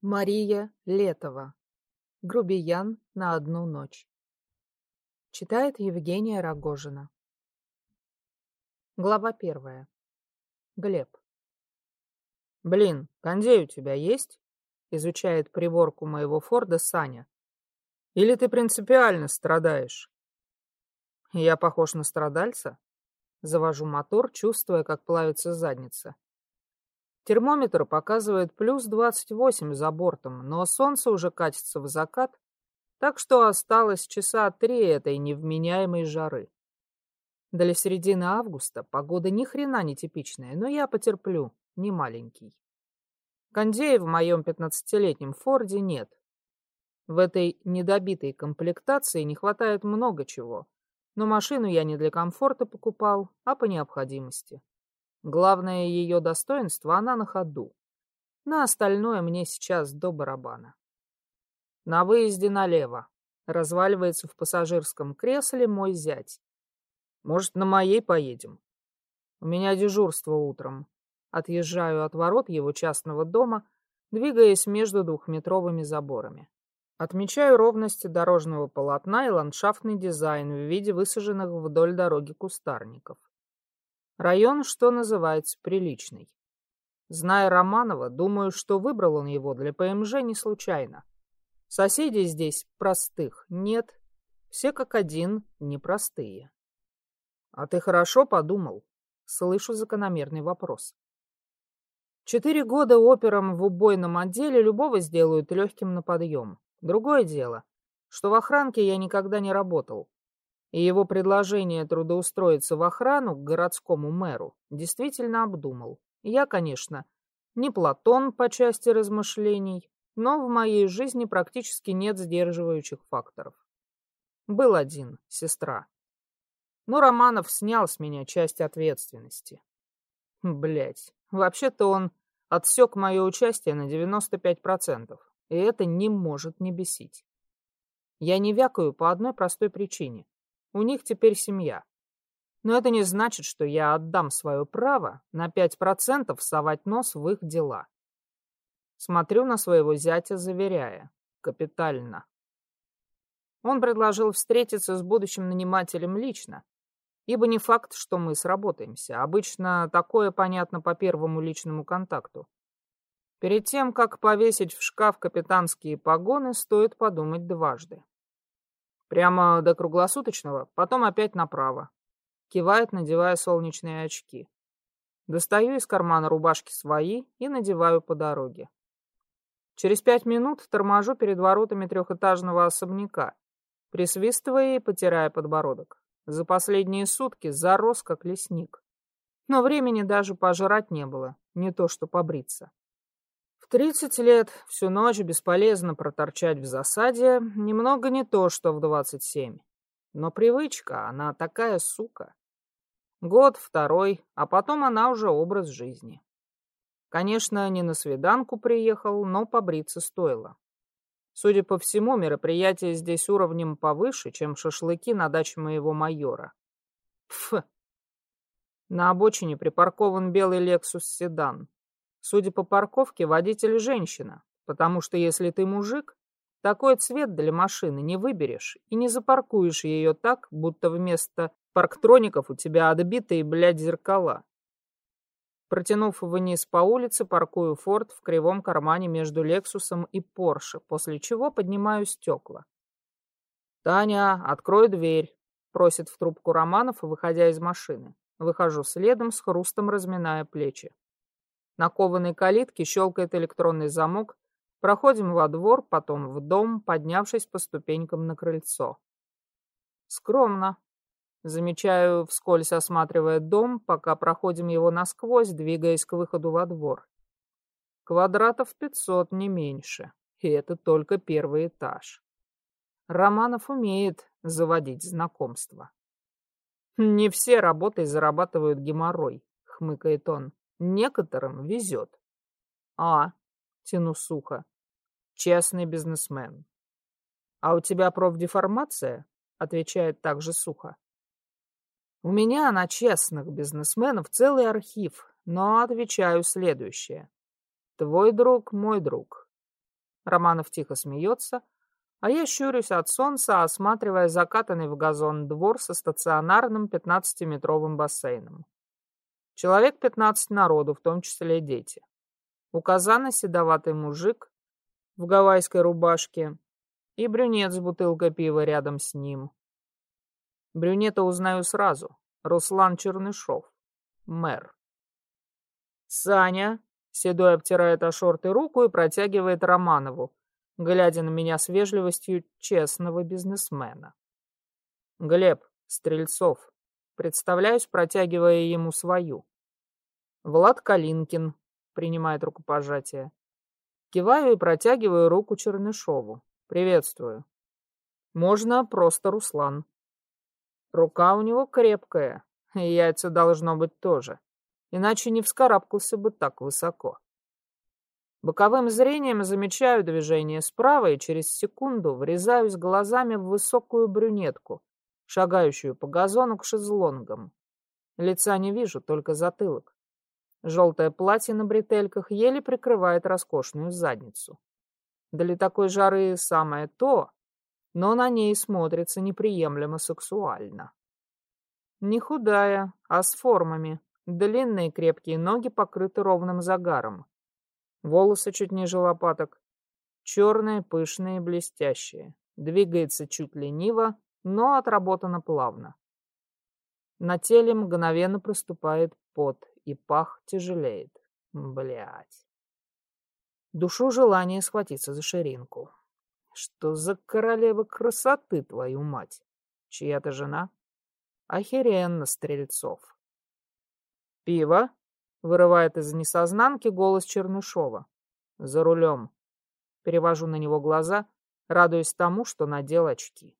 Мария Летова. Грубиян на одну ночь. Читает Евгения Рогожина. Глава первая. Глеб. «Блин, кондей у тебя есть?» — изучает приборку моего Форда Саня. «Или ты принципиально страдаешь?» «Я похож на страдальца?» Завожу мотор, чувствуя, как плавится задница. Термометр показывает плюс 28 за бортом, но солнце уже катится в закат, так что осталось часа три этой невменяемой жары. Для середины августа погода ни хрена не типичная, но я потерплю, не маленький. Кондея в моем 15-летнем Форде нет. В этой недобитой комплектации не хватает много чего, но машину я не для комфорта покупал, а по необходимости. Главное ее достоинство — она на ходу. На остальное мне сейчас до барабана. На выезде налево. Разваливается в пассажирском кресле мой зять. Может, на моей поедем? У меня дежурство утром. Отъезжаю от ворот его частного дома, двигаясь между двухметровыми заборами. Отмечаю ровность дорожного полотна и ландшафтный дизайн в виде высаженных вдоль дороги кустарников. Район, что называется, приличный. Зная Романова, думаю, что выбрал он его для ПМЖ не случайно. Соседей здесь простых нет, все как один непростые. А ты хорошо подумал? Слышу закономерный вопрос. Четыре года опером в убойном отделе любого сделают легким на подъем. Другое дело, что в охранке я никогда не работал и его предложение трудоустроиться в охрану к городскому мэру действительно обдумал. Я, конечно, не Платон по части размышлений, но в моей жизни практически нет сдерживающих факторов. Был один, сестра. Но Романов снял с меня часть ответственности. Блять, вообще-то он отсек мое участие на 95%, и это не может не бесить. Я не вякаю по одной простой причине. У них теперь семья. Но это не значит, что я отдам свое право на 5% совать нос в их дела. Смотрю на своего зятя, заверяя. Капитально. Он предложил встретиться с будущим нанимателем лично, ибо не факт, что мы сработаемся. Обычно такое понятно по первому личному контакту. Перед тем, как повесить в шкаф капитанские погоны, стоит подумать дважды. Прямо до круглосуточного, потом опять направо. Кивает, надевая солнечные очки. Достаю из кармана рубашки свои и надеваю по дороге. Через пять минут торможу перед воротами трехэтажного особняка, присвистывая и потирая подбородок. За последние сутки зарос, как лесник. Но времени даже пожрать не было, не то что побриться. Тридцать лет всю ночь бесполезно проторчать в засаде, немного не то, что в двадцать семь. Но привычка, она такая сука. Год, второй, а потом она уже образ жизни. Конечно, не на свиданку приехал, но побриться стоило. Судя по всему, мероприятие здесь уровнем повыше, чем шашлыки на даче моего майора. Пф. На обочине припаркован белый Lexus седан. Судя по парковке, водитель женщина, потому что если ты мужик, такой цвет для машины не выберешь и не запаркуешь ее так, будто вместо парктроников у тебя отбитые, блядь, зеркала. Протянув вниз по улице, паркую Форд в кривом кармане между Лексусом и Порше, после чего поднимаю стекла. «Таня, открой дверь», — просит в трубку Романов, выходя из машины. Выхожу следом, с хрустом разминая плечи. На кованой калитке щелкает электронный замок. Проходим во двор, потом в дом, поднявшись по ступенькам на крыльцо. Скромно. Замечаю, вскользь осматривая дом, пока проходим его насквозь, двигаясь к выходу во двор. Квадратов пятьсот, не меньше. И это только первый этаж. Романов умеет заводить знакомства. «Не все работой зарабатывают геморрой», — хмыкает он. Некоторым везет. А, тяну сухо. Честный бизнесмен. А у тебя профдеформация? Отвечает также сухо. У меня на честных бизнесменов целый архив, но отвечаю следующее. Твой друг, мой друг. Романов тихо смеется, а я щурюсь от солнца, осматривая закатанный в газон двор со стационарным 15-метровым бассейном. Человек 15 народу, в том числе дети. У казана седоватый мужик в гавайской рубашке и брюнет с бутылкой пива рядом с ним. Брюнета узнаю сразу. Руслан Чернышов, мэр. Саня, седой обтирает о шорты руку и протягивает Романову, глядя на меня с вежливостью честного бизнесмена. Глеб, Стрельцов, представляюсь, протягивая ему свою. Влад Калинкин принимает рукопожатие. Киваю и протягиваю руку Чернышову. Приветствую. Можно просто Руслан. Рука у него крепкая, и яйца должно быть тоже, иначе не вскарабкался бы так высоко. Боковым зрением замечаю движение справа и через секунду врезаюсь глазами в высокую брюнетку, шагающую по газону к шезлонгам. Лица не вижу, только затылок. Желтое платье на бретельках еле прикрывает роскошную задницу. Для такой жары самое то, но на ней смотрится неприемлемо сексуально. Не худая, а с формами. Длинные крепкие ноги покрыты ровным загаром. Волосы чуть ниже лопаток. Черные, пышные, блестящие. Двигается чуть лениво, но отработано плавно. На теле мгновенно проступает пот, и пах тяжелеет. Блять. Душу желание схватиться за ширинку. Что за королева красоты, твою мать? Чья-то жена? Охеренно, Стрельцов. Пиво? Вырывает из несознанки голос Чернышова. За рулем. Перевожу на него глаза, радуясь тому, что надел очки.